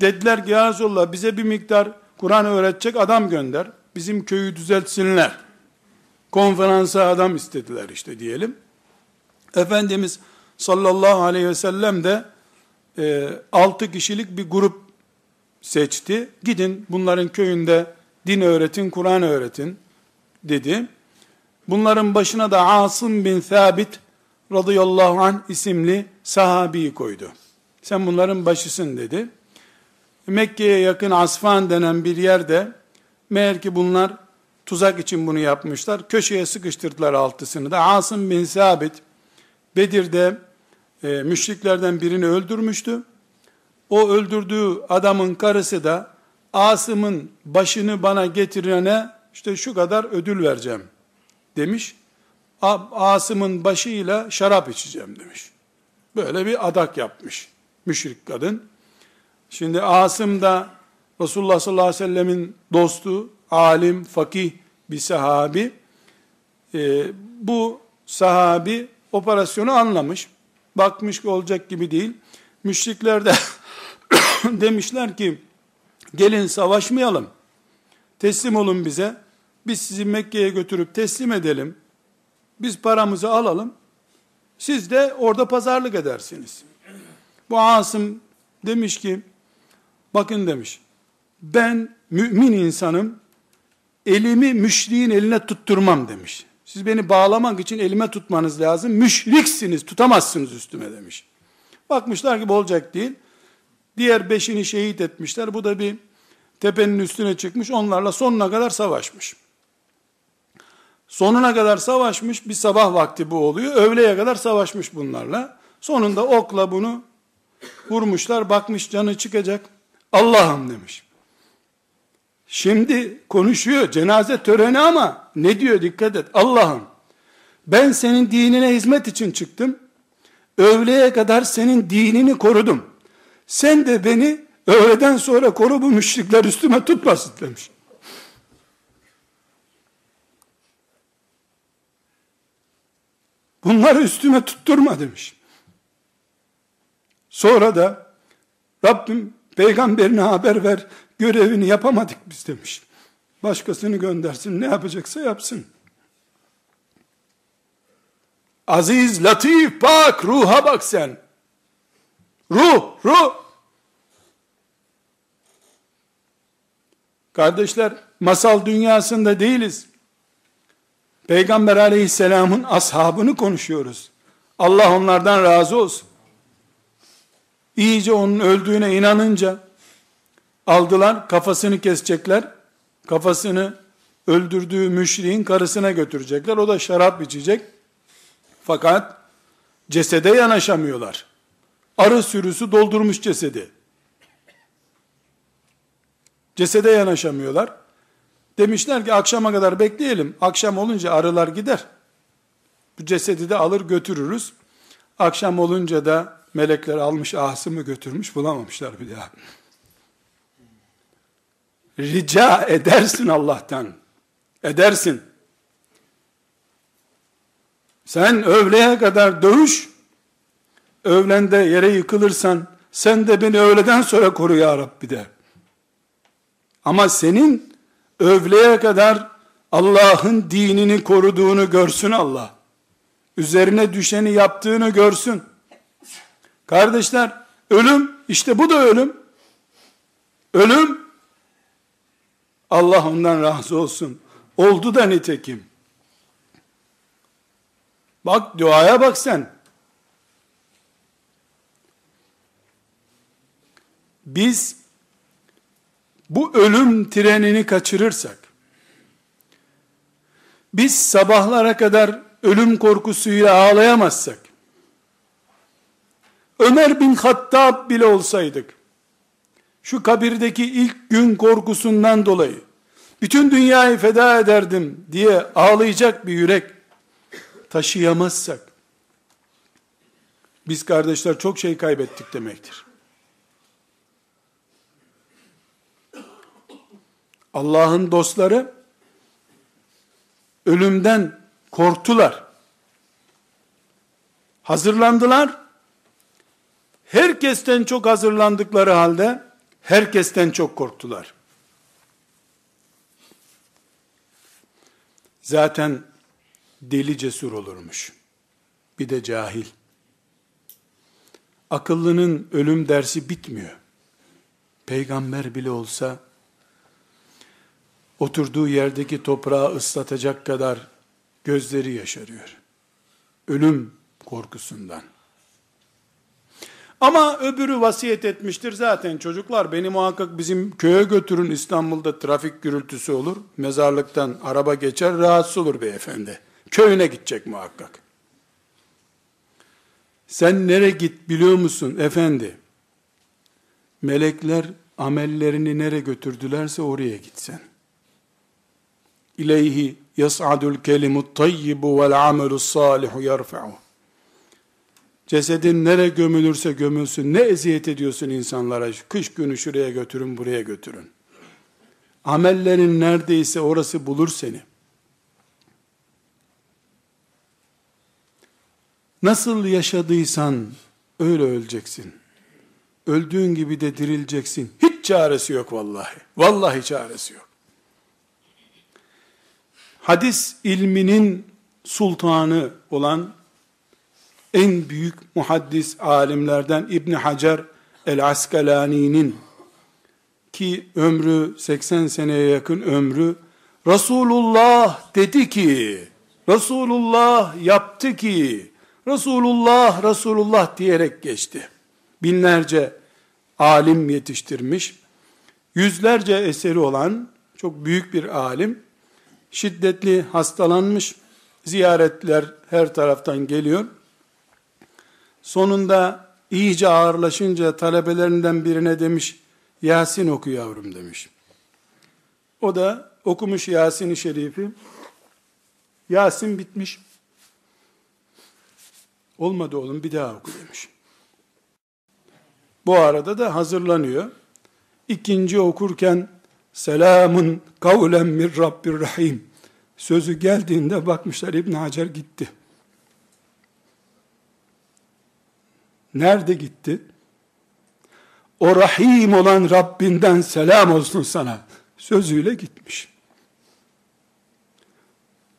Dediler ki ya Resulullah bize bir miktar Kur'an öğretecek adam gönder. Bizim köyü düzeltsinler. Konferansa adam istediler işte diyelim. Efendimiz sallallahu aleyhi ve sellem de e, 6 kişilik bir grup seçti. Gidin bunların köyünde din öğretin, Kur'an öğretin dedi. Bunların başına da Asım bin Thabit radıyallahu anh isimli sahabiyi koydu. Sen bunların başısın dedi. Mekke'ye yakın Asfan denen bir yerde meğer ki bunlar tuzak için bunu yapmışlar. Köşeye sıkıştırdılar altısını da. Asım bin Sabit Bedir'de e, müşriklerden birini öldürmüştü. O öldürdüğü adamın karısı da Asım'ın başını bana getirene işte şu kadar ödül vereceğim demiş. Asım'ın başıyla şarap içeceğim demiş. Böyle bir adak yapmış müşrik kadın. Şimdi Asım da Resulullah sallallahu aleyhi ve sellemin dostu, alim, fakih bir sahabi. Ee, bu sahabi operasyonu anlamış. Bakmış ki olacak gibi değil. Müşrikler de <coughs> demişler ki gelin savaşmayalım. Teslim olun bize. Biz sizi Mekke'ye götürüp teslim edelim. Biz paramızı alalım. Siz de orada pazarlık edersiniz. Bu Asım demiş ki bakın demiş ben mümin insanım elimi müşriğin eline tutturmam demiş. Siz beni bağlamak için elime tutmanız lazım. Müşriksiniz, tutamazsınız üstüme demiş. Bakmışlar ki olacak değil. Diğer beşini şehit etmişler. Bu da bir tepenin üstüne çıkmış. Onlarla sonuna kadar savaşmış. Sonuna kadar savaşmış. Bir sabah vakti bu oluyor. Öğleye kadar savaşmış bunlarla. Sonunda okla bunu vurmuşlar. Bakmış canı çıkacak. Allah'ım demiş. Şimdi konuşuyor cenaze töreni ama ne diyor dikkat et. Allah'ım ben senin dinine hizmet için çıktım. Öğleye kadar senin dinini korudum. Sen de beni öğleden sonra koru bu müşrikler üstüme tutmasın demiş. Bunları üstüme tutturma demiş. Sonra da Rabbim peygamberine haber ver görevini yapamadık biz demiş. Başkasını göndersin ne yapacaksa yapsın. Aziz, latif, pak, ruha bak sen. Ruh, ruh. Kardeşler, masal dünyasında değiliz. Peygamber aleyhisselamın ashabını konuşuyoruz. Allah onlardan razı olsun. İyice onun öldüğüne inanınca aldılar, kafasını kesecekler. Kafasını öldürdüğü müşriğin karısına götürecekler. O da şarap içecek. Fakat cesede yanaşamıyorlar. Arı sürüsü doldurmuş cesedi. Cesede yanaşamıyorlar. Demişler ki akşama kadar bekleyelim. Akşam olunca arılar gider. Bu cesedi de alır götürürüz. Akşam olunca da melekler almış Asım'ı götürmüş bulamamışlar bir daha. Rica edersin Allah'tan. Edersin. Sen öğleye kadar dövüş, öğlende yere yıkılırsan, sen de beni öğleden sonra koru ya Rabbi de. Ama senin öğleye kadar Allah'ın dinini koruduğunu görsün Allah. Üzerine düşeni yaptığını görsün. Kardeşler, ölüm, işte bu da ölüm. Ölüm, Allah ondan razı olsun. Oldu da nitekim. Bak duaya bak sen. Biz bu ölüm trenini kaçırırsak, biz sabahlara kadar ölüm korkusuyla ağlayamazsak, Ömer bin Hattab bile olsaydık, şu kabirdeki ilk gün korkusundan dolayı, bütün dünyayı feda ederdim diye ağlayacak bir yürek taşıyamazsak, biz kardeşler çok şey kaybettik demektir. Allah'ın dostları ölümden korktular. Hazırlandılar. Herkesten çok hazırlandıkları halde herkesten çok korktular. Zaten deli cesur olurmuş. Bir de cahil. Akıllının ölüm dersi bitmiyor. Peygamber bile olsa oturduğu yerdeki toprağı ıslatacak kadar gözleri yaşarıyor. Ölüm korkusundan. Ama öbürü vasiyet etmiştir zaten çocuklar beni muhakkak bizim köye götürün İstanbul'da trafik gürültüsü olur. Mezarlıktan araba geçer rahatsız olur beyefendi. Köyüne gidecek muhakkak. Sen nere git biliyor musun efendi? Melekler amellerini nere götürdülerse oraya gitsen. İleyhi yas'adul kelimut tayyibu vel amelus salihu yerfa'u. Cesedin nere gömülürse gömülsün. Ne eziyet ediyorsun insanlara? Kış günü şuraya götürün, buraya götürün. Amellerin neredeyse orası bulur seni. Nasıl yaşadıysan öyle öleceksin. Öldüğün gibi de dirileceksin. Hiç çaresi yok vallahi. Vallahi çaresi yok. Hadis ilminin sultanı olan en büyük muhaddis alimlerden İbn Hacer el-Askalani'nin ki ömrü 80 seneye yakın ömrü Resulullah dedi ki Resulullah yaptı ki Resulullah Resulullah diyerek geçti. Binlerce alim yetiştirmiş. Yüzlerce eseri olan çok büyük bir alim şiddetli hastalanmış. Ziyaretler her taraftan geliyor. Sonunda iyice ağırlaşınca talebelerinden birine demiş, Yasin oku yavrum demiş. O da okumuş Yasin-i Şerif'i. Yasin bitmiş. Olmadı oğlum bir daha oku demiş. Bu arada da hazırlanıyor. İkinci okurken selamun kavlen min Rabbir Rahim sözü geldiğinde bakmışlar İbn Hacer gitti. Nerede gitti? O Rahim olan Rabbinden selam olsun sana. Sözüyle gitmiş.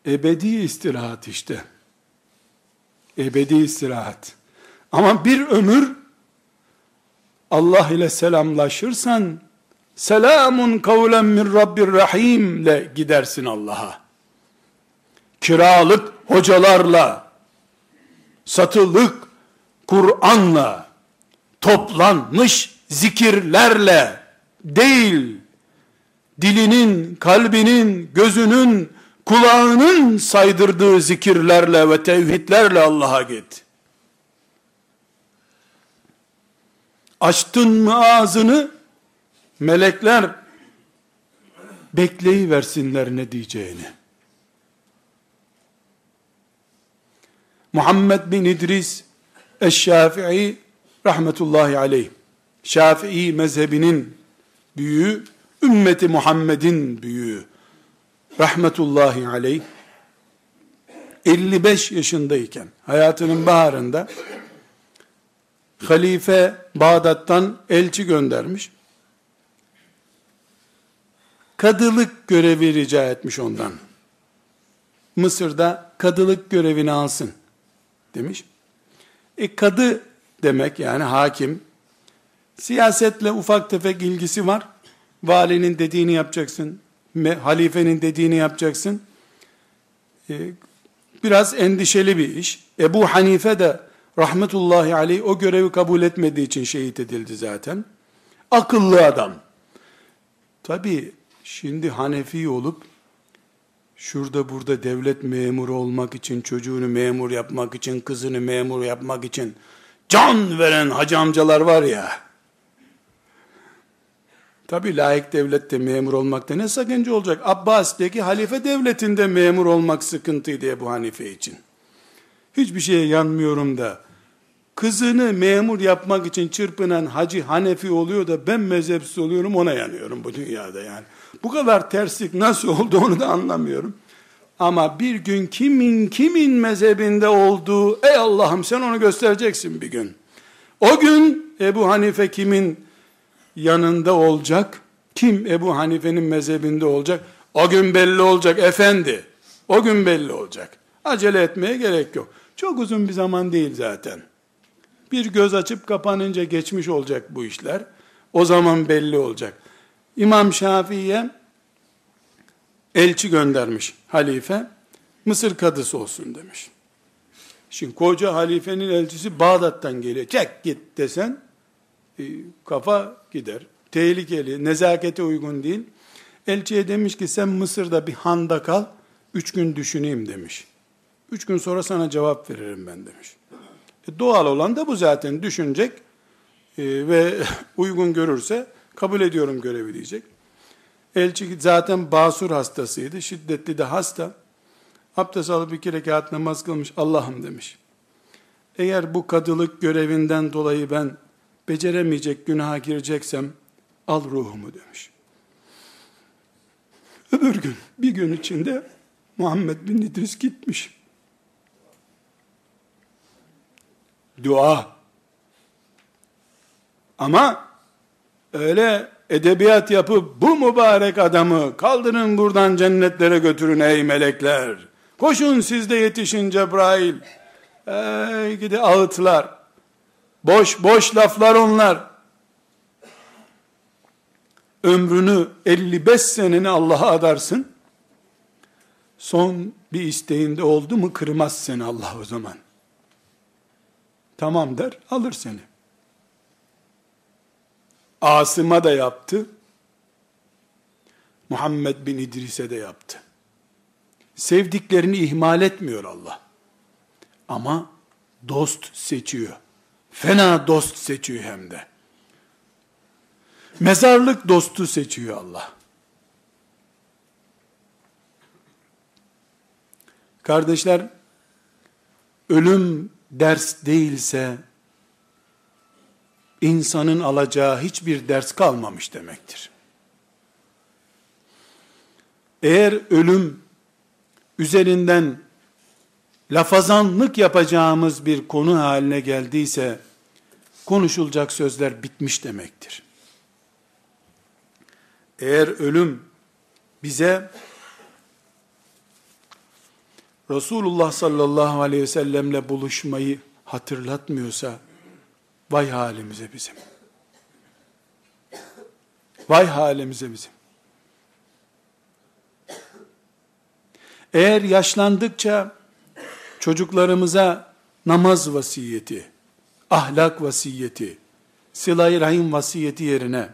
Ebedi istirahat işte. Ebedi istirahat. Ama bir ömür Allah ile selamlaşırsan selamun kavlen min Rabbir Rahim ile gidersin Allah'a. Kiralık hocalarla satılık Kur'an'la, toplanmış zikirlerle değil, dilinin, kalbinin, gözünün, kulağının saydırdığı zikirlerle ve tevhidlerle Allah'a git. Açtın mı ağzını, melekler bekleyiversinler ne diyeceğini. Muhammed bin İdris Eşşafii rahmetullahi aleyh. Şafii mezhebinin büyüğü, ümmeti Muhammed'in büyüğü. Rahmetullahi aleyh. 55 yaşındayken, hayatının baharında, halife Bağdat'tan elçi göndermiş. Kadılık görevi rica etmiş ondan. Mısır'da kadılık görevini alsın demiş. E kadı demek yani hakim. Siyasetle ufak tefek ilgisi var. Valinin dediğini yapacaksın. Halifenin dediğini yapacaksın. E, biraz endişeli bir iş. Ebu Hanife de rahmetullahi aleyh o görevi kabul etmediği için şehit edildi zaten. Akıllı adam. Tabi şimdi Hanefi olup şurada burada devlet memuru olmak için, çocuğunu memur yapmak için, kızını memur yapmak için can veren hacı amcalar var ya, tabi layık devlette memur olmakta ne sakınca olacak? Abbas'taki halife devletinde memur olmak sıkıntıydı bu Hanife için. hiçbir şeye yanmıyorum da, kızını memur yapmak için çırpınan Hacı Hanefi oluyor da ben mezhepsiz oluyorum ona yanıyorum bu dünyada yani. Bu kadar terslik nasıl oldu onu da anlamıyorum. Ama bir gün kimin kimin mezhebinde olduğu, ey Allah'ım sen onu göstereceksin bir gün. O gün Ebu Hanife kimin yanında olacak? Kim Ebu Hanife'nin mezhebinde olacak? O gün belli olacak efendi. O gün belli olacak. Acele etmeye gerek yok. Çok uzun bir zaman değil zaten. Bir göz açıp kapanınca geçmiş olacak bu işler. O zaman belli olacak. İmam Şafii'ye elçi göndermiş halife. Mısır kadısı olsun demiş. Şimdi koca halifenin elçisi Bağdat'tan geliyor. Çek git desen e, kafa gider. Tehlikeli, nezakete uygun değil. Elçiye demiş ki sen Mısır'da bir handa kal, üç gün düşüneyim demiş. Üç gün sonra sana cevap veririm ben demiş. E, doğal olan da bu zaten düşünecek e, ve <laughs> uygun görürse kabul ediyorum görevi diyecek. Elçi zaten basur hastasıydı, şiddetli de hasta. Abdest alıp iki rekat namaz kılmış, Allah'ım demiş. Eğer bu kadılık görevinden dolayı ben beceremeyecek, günaha gireceksem, al ruhumu demiş. Öbür gün, bir gün içinde Muhammed bin İdris gitmiş. Dua. Ama öyle edebiyat yapıp bu mübarek adamı kaldırın buradan cennetlere götürün ey melekler. Koşun siz de yetişin Cebrail. Ey gidi ağıtlar. Boş boş laflar onlar. Ömrünü 55 seneni Allah'a adarsın. Son bir isteğinde oldu mu kırmaz seni Allah o zaman. Tamam der, alır seni. Asım'a da yaptı. Muhammed bin İdris'e de yaptı. Sevdiklerini ihmal etmiyor Allah. Ama dost seçiyor. Fena dost seçiyor hem de. Mezarlık dostu seçiyor Allah. Kardeşler, ölüm ders değilse, insanın alacağı hiçbir ders kalmamış demektir. Eğer ölüm üzerinden lafazanlık yapacağımız bir konu haline geldiyse, konuşulacak sözler bitmiş demektir. Eğer ölüm bize Resulullah sallallahu aleyhi ve sellemle buluşmayı hatırlatmıyorsa, vay halimize bizim. Vay halimize bizim. Eğer yaşlandıkça çocuklarımıza namaz vasiyeti, ahlak vasiyeti, sıla rahim vasiyeti yerine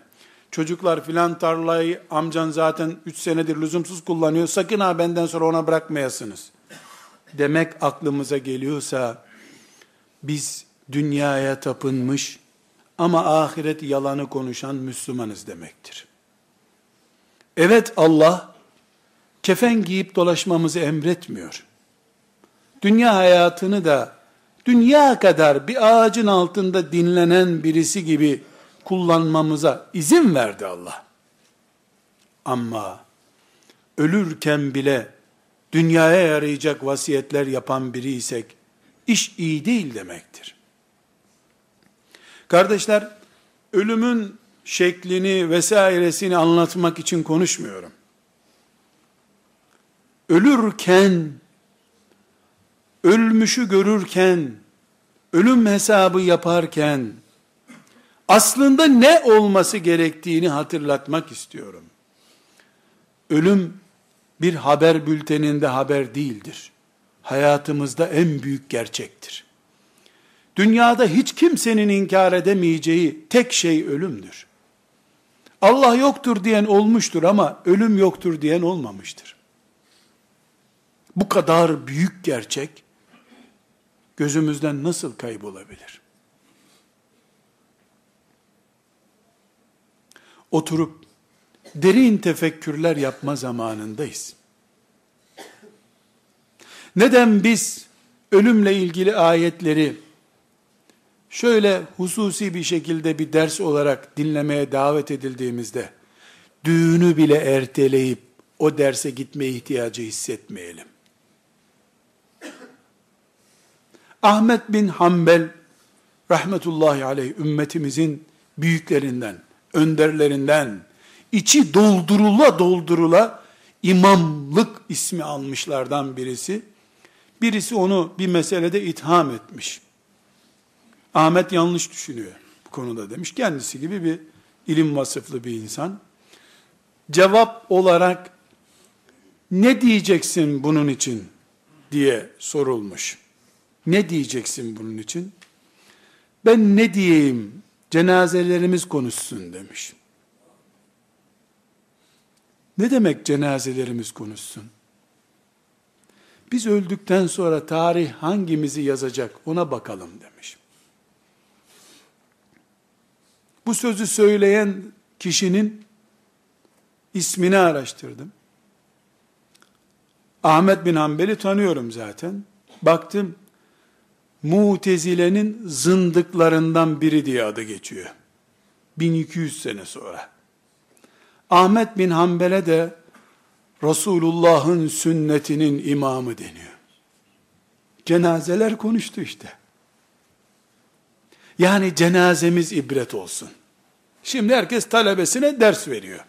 çocuklar filan tarlayı amcan zaten 3 senedir lüzumsuz kullanıyor sakın ha benden sonra ona bırakmayasınız demek aklımıza geliyorsa biz dünyaya tapınmış ama ahiret yalanı konuşan Müslümanız demektir. Evet Allah kefen giyip dolaşmamızı emretmiyor. Dünya hayatını da dünya kadar bir ağacın altında dinlenen birisi gibi kullanmamıza izin verdi Allah. Ama ölürken bile dünyaya yarayacak vasiyetler yapan biri isek, iş iyi değil demektir. Kardeşler, ölümün şeklini vesairesini anlatmak için konuşmuyorum. Ölürken, ölmüşü görürken, ölüm hesabı yaparken, aslında ne olması gerektiğini hatırlatmak istiyorum. Ölüm bir haber bülteninde haber değildir. Hayatımızda en büyük gerçektir. Dünyada hiç kimsenin inkar edemeyeceği tek şey ölümdür. Allah yoktur diyen olmuştur ama ölüm yoktur diyen olmamıştır. Bu kadar büyük gerçek gözümüzden nasıl kaybolabilir? Oturup derin tefekkürler yapma zamanındayız. Neden biz ölümle ilgili ayetleri şöyle hususi bir şekilde bir ders olarak dinlemeye davet edildiğimizde düğünü bile erteleyip o derse gitme ihtiyacı hissetmeyelim. Ahmet bin Hanbel rahmetullahi aleyh ümmetimizin büyüklerinden, önderlerinden, içi doldurula doldurula imamlık ismi almışlardan birisi. Birisi onu bir meselede itham etmiş. Ahmet yanlış düşünüyor bu konuda demiş. Kendisi gibi bir ilim vasıflı bir insan. Cevap olarak ne diyeceksin bunun için diye sorulmuş. Ne diyeceksin bunun için? Ben ne diyeyim? Cenazelerimiz konuşsun demiş. Ne demek cenazelerimiz konuşsun? Biz öldükten sonra tarih hangimizi yazacak ona bakalım demiş. Bu sözü söyleyen kişinin ismini araştırdım. Ahmet bin Hanbel'i tanıyorum zaten. Baktım, Mutezile'nin zındıklarından biri diye adı geçiyor. 1200 sene sonra. Ahmet bin Hanbel'e de Resulullah'ın sünnetinin imamı deniyor. Cenazeler konuştu işte. Yani cenazemiz ibret olsun. Şimdi herkes talebesine ders veriyor.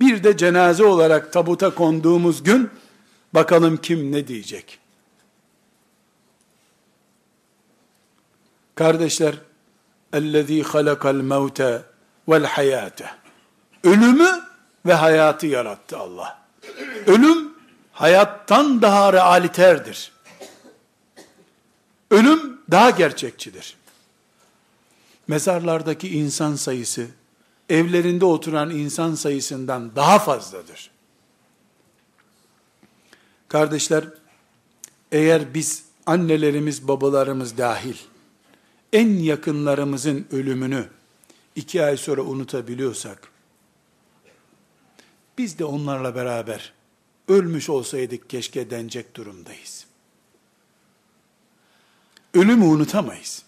Bir de cenaze olarak tabuta konduğumuz gün bakalım kim ne diyecek. Kardeşler, اَلَّذ۪ي خَلَقَ الْمَوْتَ وَالْحَيَاةَ Ölümü ve hayatı yarattı Allah. Ölüm, hayattan daha realiterdir. Ölüm daha gerçekçidir. Mezarlardaki insan sayısı, evlerinde oturan insan sayısından daha fazladır. Kardeşler, eğer biz annelerimiz, babalarımız dahil, en yakınlarımızın ölümünü iki ay sonra unutabiliyorsak, biz de onlarla beraber ölmüş olsaydık keşke denecek durumdayız. Ölümü unutamayız.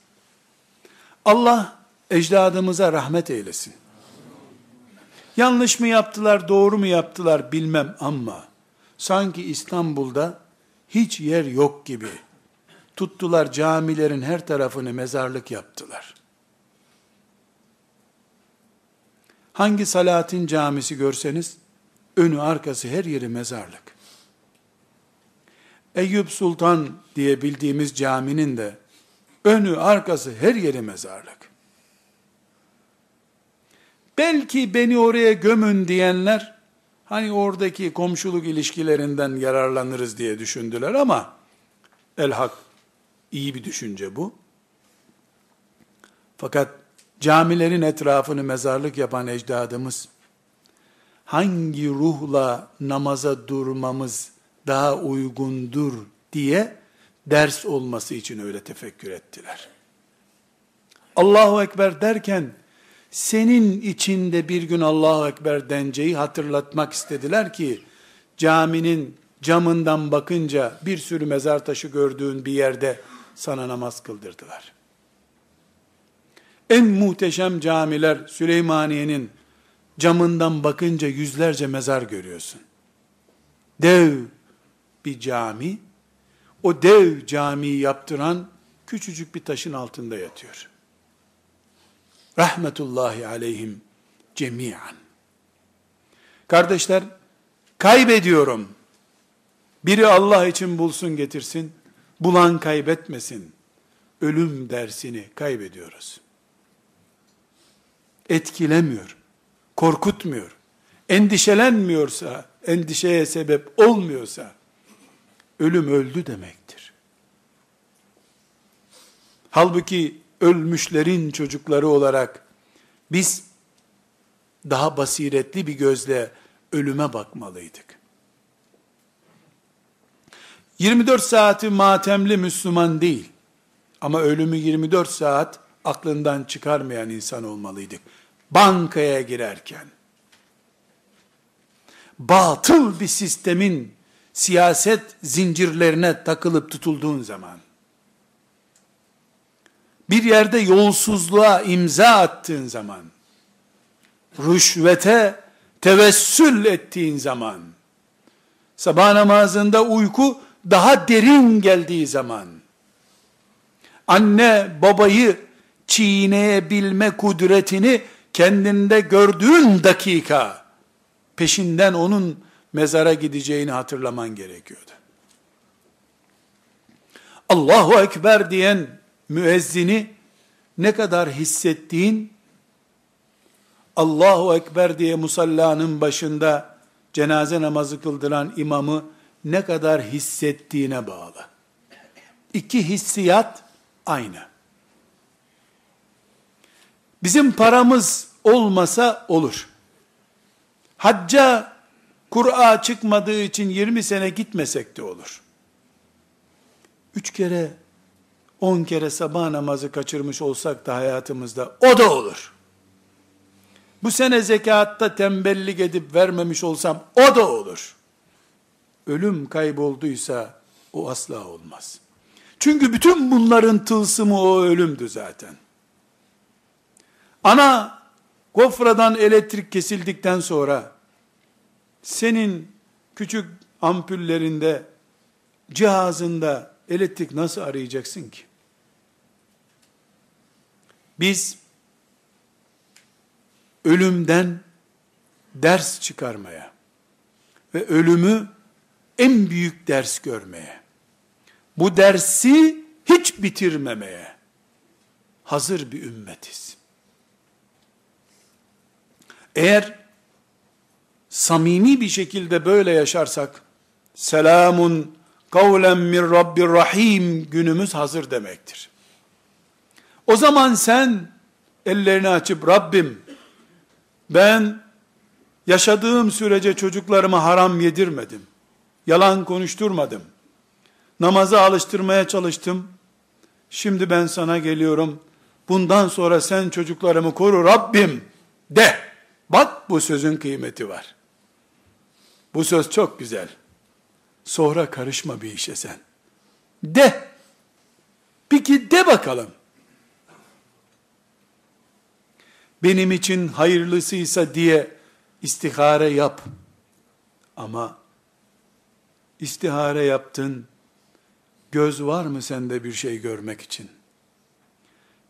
Allah ecdadımıza rahmet eylesin. Yanlış mı yaptılar, doğru mu yaptılar bilmem ama sanki İstanbul'da hiç yer yok gibi tuttular camilerin her tarafını mezarlık yaptılar. Hangi salatin camisi görseniz önü arkası her yeri mezarlık. Eyüp Sultan diye bildiğimiz caminin de önü arkası her yeri mezarlık. Belki beni oraya gömün diyenler hani oradaki komşuluk ilişkilerinden yararlanırız diye düşündüler ama el hak iyi bir düşünce bu. Fakat camilerin etrafını mezarlık yapan ecdadımız hangi ruhla namaza durmamız daha uygundur diye ders olması için öyle tefekkür ettiler. Allahu Ekber derken senin içinde bir gün Allahu Ekber denceyi hatırlatmak istediler ki caminin camından bakınca bir sürü mezar taşı gördüğün bir yerde sana namaz kıldırdılar. En muhteşem camiler Süleymaniye'nin camından bakınca yüzlerce mezar görüyorsun. Dev bir cami, o dev camiyi yaptıran küçücük bir taşın altında yatıyor. Rahmetullahi aleyhim cemiyen. Kardeşler, kaybediyorum. Biri Allah için bulsun getirsin, bulan kaybetmesin. Ölüm dersini kaybediyoruz. Etkilemiyor, korkutmuyor, endişelenmiyorsa, endişeye sebep olmuyorsa, ölüm öldü demektir. Halbuki ölmüşlerin çocukları olarak biz daha basiretli bir gözle ölüme bakmalıydık. 24 saati matemli Müslüman değil. Ama ölümü 24 saat aklından çıkarmayan insan olmalıydık. Bankaya girerken, batıl bir sistemin siyaset zincirlerine takılıp tutulduğun zaman, bir yerde yolsuzluğa imza attığın zaman, rüşvete tevessül ettiğin zaman, sabah namazında uyku daha derin geldiği zaman, anne babayı çiğneyebilme kudretini kendinde gördüğün dakika, peşinden onun mezara gideceğini hatırlaman gerekiyordu. Allahu Ekber diyen müezzini ne kadar hissettiğin, Allahu Ekber diye musallanın başında cenaze namazı kıldıran imamı ne kadar hissettiğine bağlı. İki hissiyat aynı. Bizim paramız olmasa olur. Hacca Kur'a çıkmadığı için 20 sene gitmesek de olur. Üç kere, on kere sabah namazı kaçırmış olsak da hayatımızda o da olur. Bu sene zekatta tembellik edip vermemiş olsam o da olur. Ölüm kaybolduysa o asla olmaz. Çünkü bütün bunların tılsımı o ölümdü zaten. Ana gofradan elektrik kesildikten sonra senin küçük ampullerinde cihazında elektrik nasıl arayacaksın ki? Biz ölümden ders çıkarmaya ve ölümü en büyük ders görmeye, bu dersi hiç bitirmemeye hazır bir ümmetiz. Eğer samimi bir şekilde böyle yaşarsak, selamun kavlen min Rabbir Rahim günümüz hazır demektir. O zaman sen ellerini açıp Rabbim ben yaşadığım sürece çocuklarıma haram yedirmedim. Yalan konuşturmadım. Namazı alıştırmaya çalıştım. Şimdi ben sana geliyorum. Bundan sonra sen çocuklarımı koru Rabbim de. Bak bu sözün kıymeti var. Bu söz çok güzel. Sonra karışma bir işe sen. De. Peki de bakalım. Benim için hayırlısıysa diye istihare yap. Ama istihare yaptın. Göz var mı sende bir şey görmek için?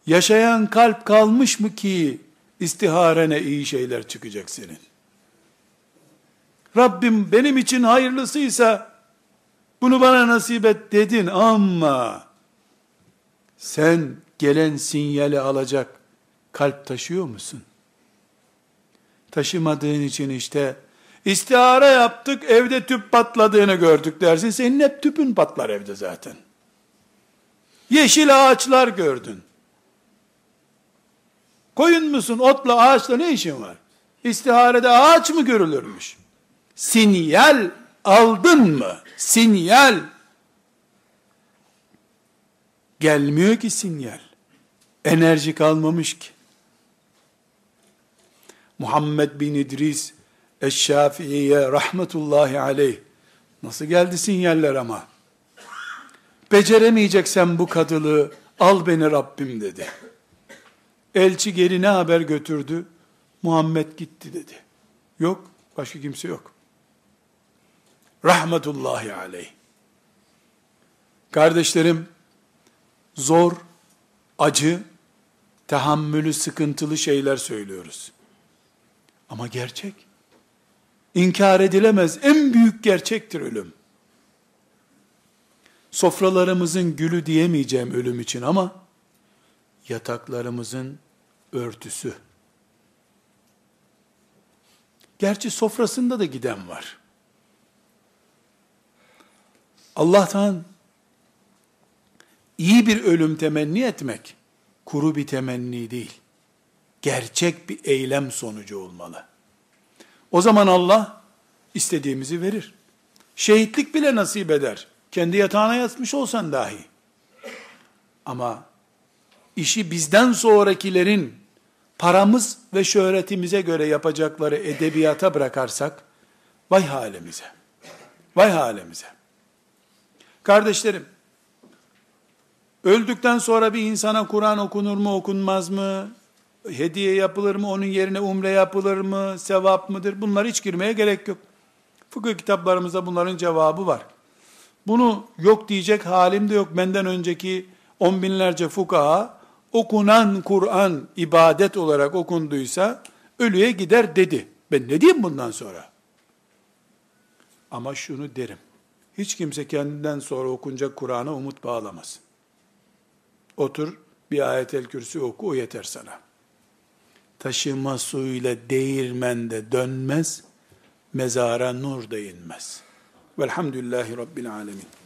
Yaşayan kalp kalmış mı ki istiharene iyi şeyler çıkacak senin? Rabbim benim için hayırlısıysa bunu bana nasip et dedin ama sen gelen sinyali alacak kalp taşıyor musun? Taşımadığın için işte istihare yaptık evde tüp patladığını gördük dersin. Senin hep tüpün patlar evde zaten. Yeşil ağaçlar gördün. Koyun musun otla ağaçla ne işin var? İstiharede ağaç mı görülürmüş? Sinyal aldın mı? Sinyal. Gelmiyor ki sinyal. Enerji kalmamış ki. Muhammed bin İdris Eşşafii'ye rahmetullahi aleyh nasıl geldi sinyaller ama beceremeyeceksen bu kadılığı al beni Rabbim dedi. Elçi geri ne haber götürdü? Muhammed gitti dedi. Yok, başka kimse yok. Rahmetullahi aleyh. Kardeşlerim, zor, acı, tahammülü sıkıntılı şeyler söylüyoruz. Ama gerçek. İnkar edilemez en büyük gerçektir ölüm. Sofralarımızın gülü diyemeyeceğim ölüm için ama yataklarımızın örtüsü. Gerçi sofrasında da giden var. Allah'tan iyi bir ölüm temenni etmek kuru bir temenni değil. Gerçek bir eylem sonucu olmalı. O zaman Allah istediğimizi verir. Şehitlik bile nasip eder. Kendi yatağına yatmış olsan dahi. Ama işi bizden sonrakilerin paramız ve şöhretimize göre yapacakları edebiyata bırakarsak, vay halimize. Vay halimize. Kardeşlerim, öldükten sonra bir insana Kur'an okunur mu okunmaz mı? Hediye yapılır mı? Onun yerine umre yapılır mı? Sevap mıdır? Bunlar hiç girmeye gerek yok. Fıkıh kitaplarımızda bunların cevabı var. Bunu yok diyecek halim de yok. Benden önceki on binlerce fukaha okunan Kur'an ibadet olarak okunduysa ölüye gider dedi. Ben ne diyeyim bundan sonra? Ama şunu derim. Hiç kimse kendinden sonra okunacak Kur'an'a umut bağlamaz. Otur, bir ayetel kürsü oku, o yeter sana. Taşıma suyuyla değirmende dönmez, mezara nur da inmez. Velhamdülillahi Rabbil Alemin.